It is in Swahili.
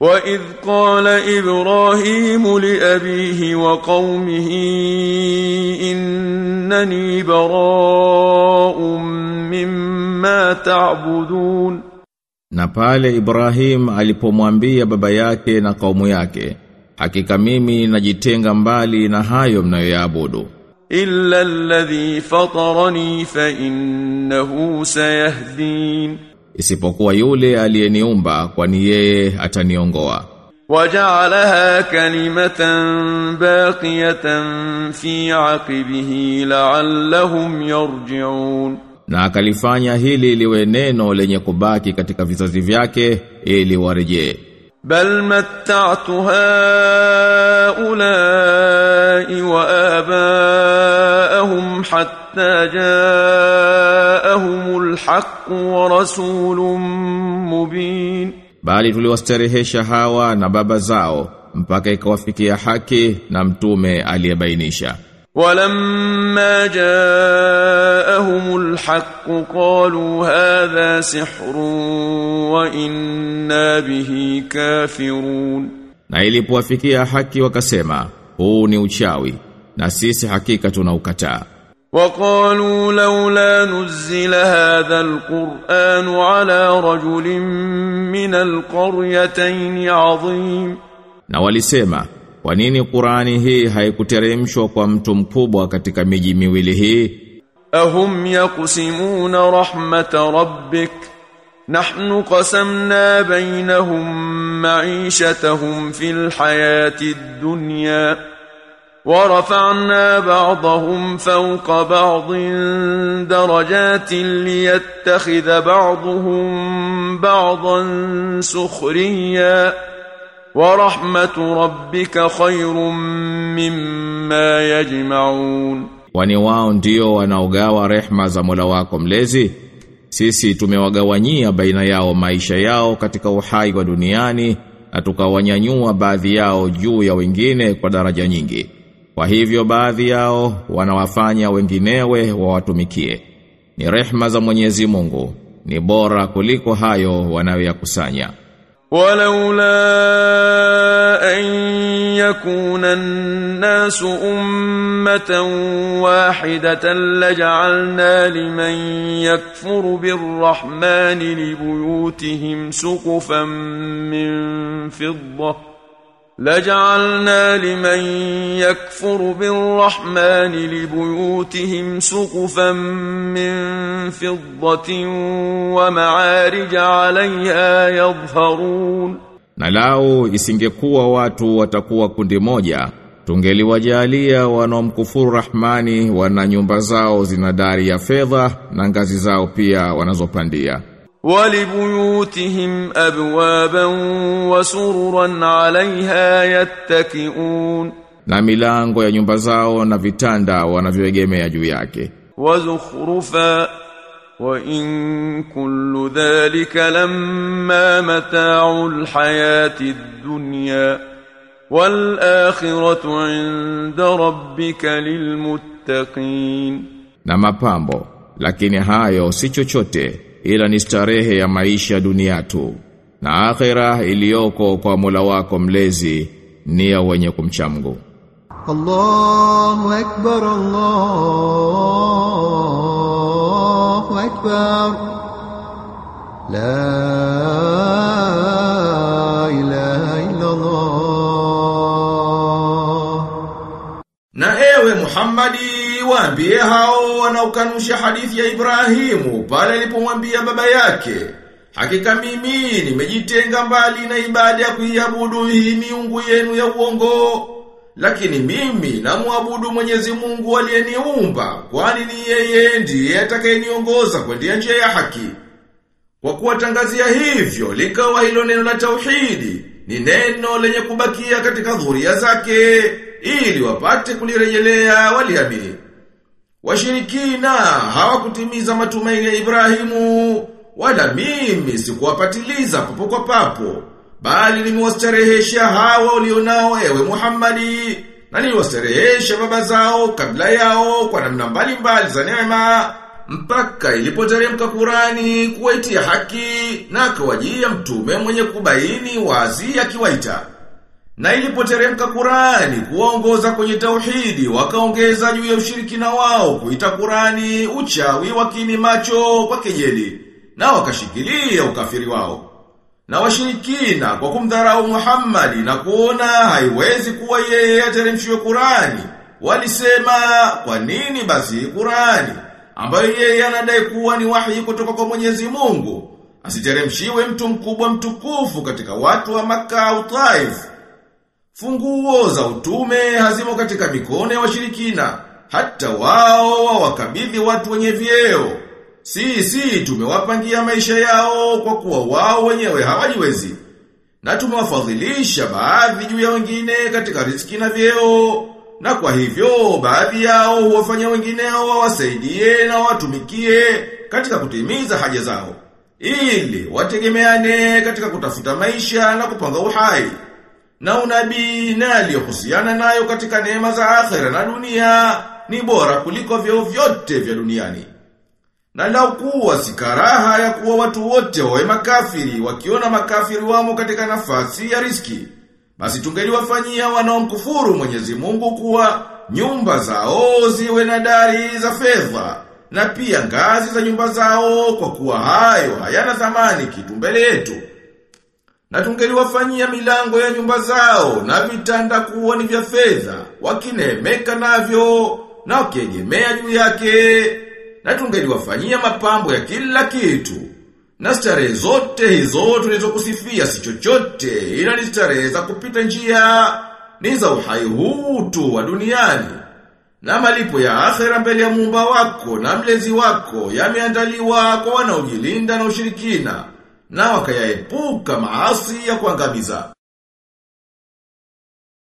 وإذ قال إبراهيم لأبيه وقومه إنني براء مما تعبدون Na pale Ibrahim alipomwambia baba yake na kaumu yake, hakika mimi najitenga mbali na hayo mnayoyaabudu. إلا الذي فطرني فإنه سيهدين isipokuwa yule aliyeniumba kwani yeye ataniongoa. Waja'alaha kalimatan baqiyatan fi aqibihi la'allahum yarji'un. Na akalifanya hili liwe neno lenye kubaki katika vizazi vyake ili warejee. Bal matta'tu haula'i wa aba'ahum hat حتى جاءهم الحق ورسول مبين Bali tuliwastarehesha hawa na baba zao mpaka ikawafikia haki na mtume aliyebainisha. ولما جاءهم الحق قالوا هذا سحر وإنا به كافرون Na ilipowafikia haki wakasema, huu ni uchawi na sisi hakika tunaukataa. وقالوا لولا نزل هذا القرآن على رجل من القريتين عظيم Na walisema, kwa nini Qur'ani hii haikuteremshwa kwa mtu mkubwa katika miji miwili hii? أهم يقسمون رحمة ربك نحن قسمنا بينهم معيشتهم في الحياة الدنيا ورفعنا بعضهم فوق بعض درجات ليتخذ بعضهم بعضا سخريا ورحمة ربك خير مما يجمعون Kwani wao ndio wanaogawa rehma za Mola wako mlezi? Sisi tumewagawanyia baina yao maisha yao katika uhai wa duniani na tukawanyanyua baadhi yao juu ya wengine kwa daraja nyingi. Kwa hivyo baadhi yao wanawafanya wenginewe wawatumikie. Ni rehma za Mwenyezi Mungu, ni bora kuliko hayo wanayoyakusanya. ولولا أن يكون الناس أمة واحدة لجعلنا لمن يكفر بالرحمن لبيوتهم سقفا من فضة لجعلنا لمن يكفر بالرحمن لبيوتهم سقفا من فضة ومعارج عليها يظهرون Na lao isingekuwa watu watakuwa kundi moja, tungeliwajalia wanaomkufuru Rahmani wana nyumba zao zina dari ya fedha na ngazi zao pia wanazopandia. ولبيوتهم أبوابا وسررا عليها يتكئون Na milango ya nyumba zao na vitanda wanavyoegemea juu yake. وزخرفا وإن كل ذلك لما متاع الحياة الدنيا والآخرة عند ربك للمتقين Na mapambo, lakini hayo si chochote ila ni starehe ya maisha dunia tu na akhira iliyoko kwa Mola wako mlezi ni ya wenye kumcha Mungu. Allahu akbar Allahu akbar. La ilaha illa Allah Na ewe Muhammadi waambie hao wanaokanusha hadithi ya Ibrahimu pale alipomwambia baba yake Hakika mimi nimejitenga mbali na ibada ya kuiabudu hii miungu yenu ya uongo lakini mimi namuabudu Mwenyezi Mungu aliyeniumba kwani ni yeye ndiye atakayeniongoza kwenda njia ya haki kwa kuwatangazia hivyo likawa hilo neno la tauhidi ni neno lenye kubakia katika dhuria zake ili wapate kulirejelea waliamini. Washirikina hawakutimiza matumaini ya Ibrahimu wala mimi sikuwapatiliza papo kwa papo bali nimewastarehesha hawa ulionao ewe Muhammadi na niliwastarehesha baba zao kabla yao kwa namna mbalimbali za neema mpaka ilipoteremka Kurani kuwaitia haki na akawajia mtume mwenye kubaini wazi akiwaita. Na ilipoteremka Kurani kuwaongoza kwenye tauhidi wakaongeza juu ya ushirikina wao kuita Kurani uchawi wakini macho kwa kejeli na wakashikilia ukafiri wao. Na washirikina kwa kumdharau Muhammadi na kuona haiwezi kuwa yeye ateremshiwe Kurani walisema kwa nini basi Kurani ambayo yeye anadai kuwa ni wahi kutoka kwa Mwenyezi Mungu asiteremshiwe mtu mkubwa mtukufu katika watu wa Makka au Taif Funguo za utume hazimo katika mikono ya washirikina, hata wao wawakabidhi watu wenye vyeo. Sisi tumewapangia maisha yao kwa kuwa wao wenyewe hawajiwezi. Na tumewafadhilisha baadhi juu ya wengine katika riziki na vyeo. Na kwa hivyo baadhi yao huwafanya wengineo wawasaidie na watumikie katika kutimiza haja zao. Ili wategemeane katika kutafuta maisha na kupanga uhai na unabii na aliyohusiana nayo katika neema za akhera na dunia ni bora kuliko vyeo vyote vya duniani. Na lau kuwa si karaha ya kuwa watu wote wawe makafiri wakiona makafiri wamo katika nafasi ya riski. Basi tungeliwafanyia wanaomkufuru Mwenyezi Mungu kuwa nyumba zao ziwe na dari za fedha na pia ngazi za nyumba zao kwa kuwa hayo hayana thamani kitu mbele yetu. Na tungeliwafanyia milango ya nyumba zao na vitanda kuwa ni vya fedha, wakinemeka navyo na wakiegemea juu yake. Na tungeliwafanyia mapambo ya kila kitu. Na starehe zote hizo tulizokusifia si chochote ila ni starehe za kupita njia ni za uhai huu tu wa duniani. Na malipo ya akhera mbele ya muumba wako na mlezi wako yameandaliwa kwa wanaojilinda na ushirikina na wakayaepuka maasi ya kuangamiza.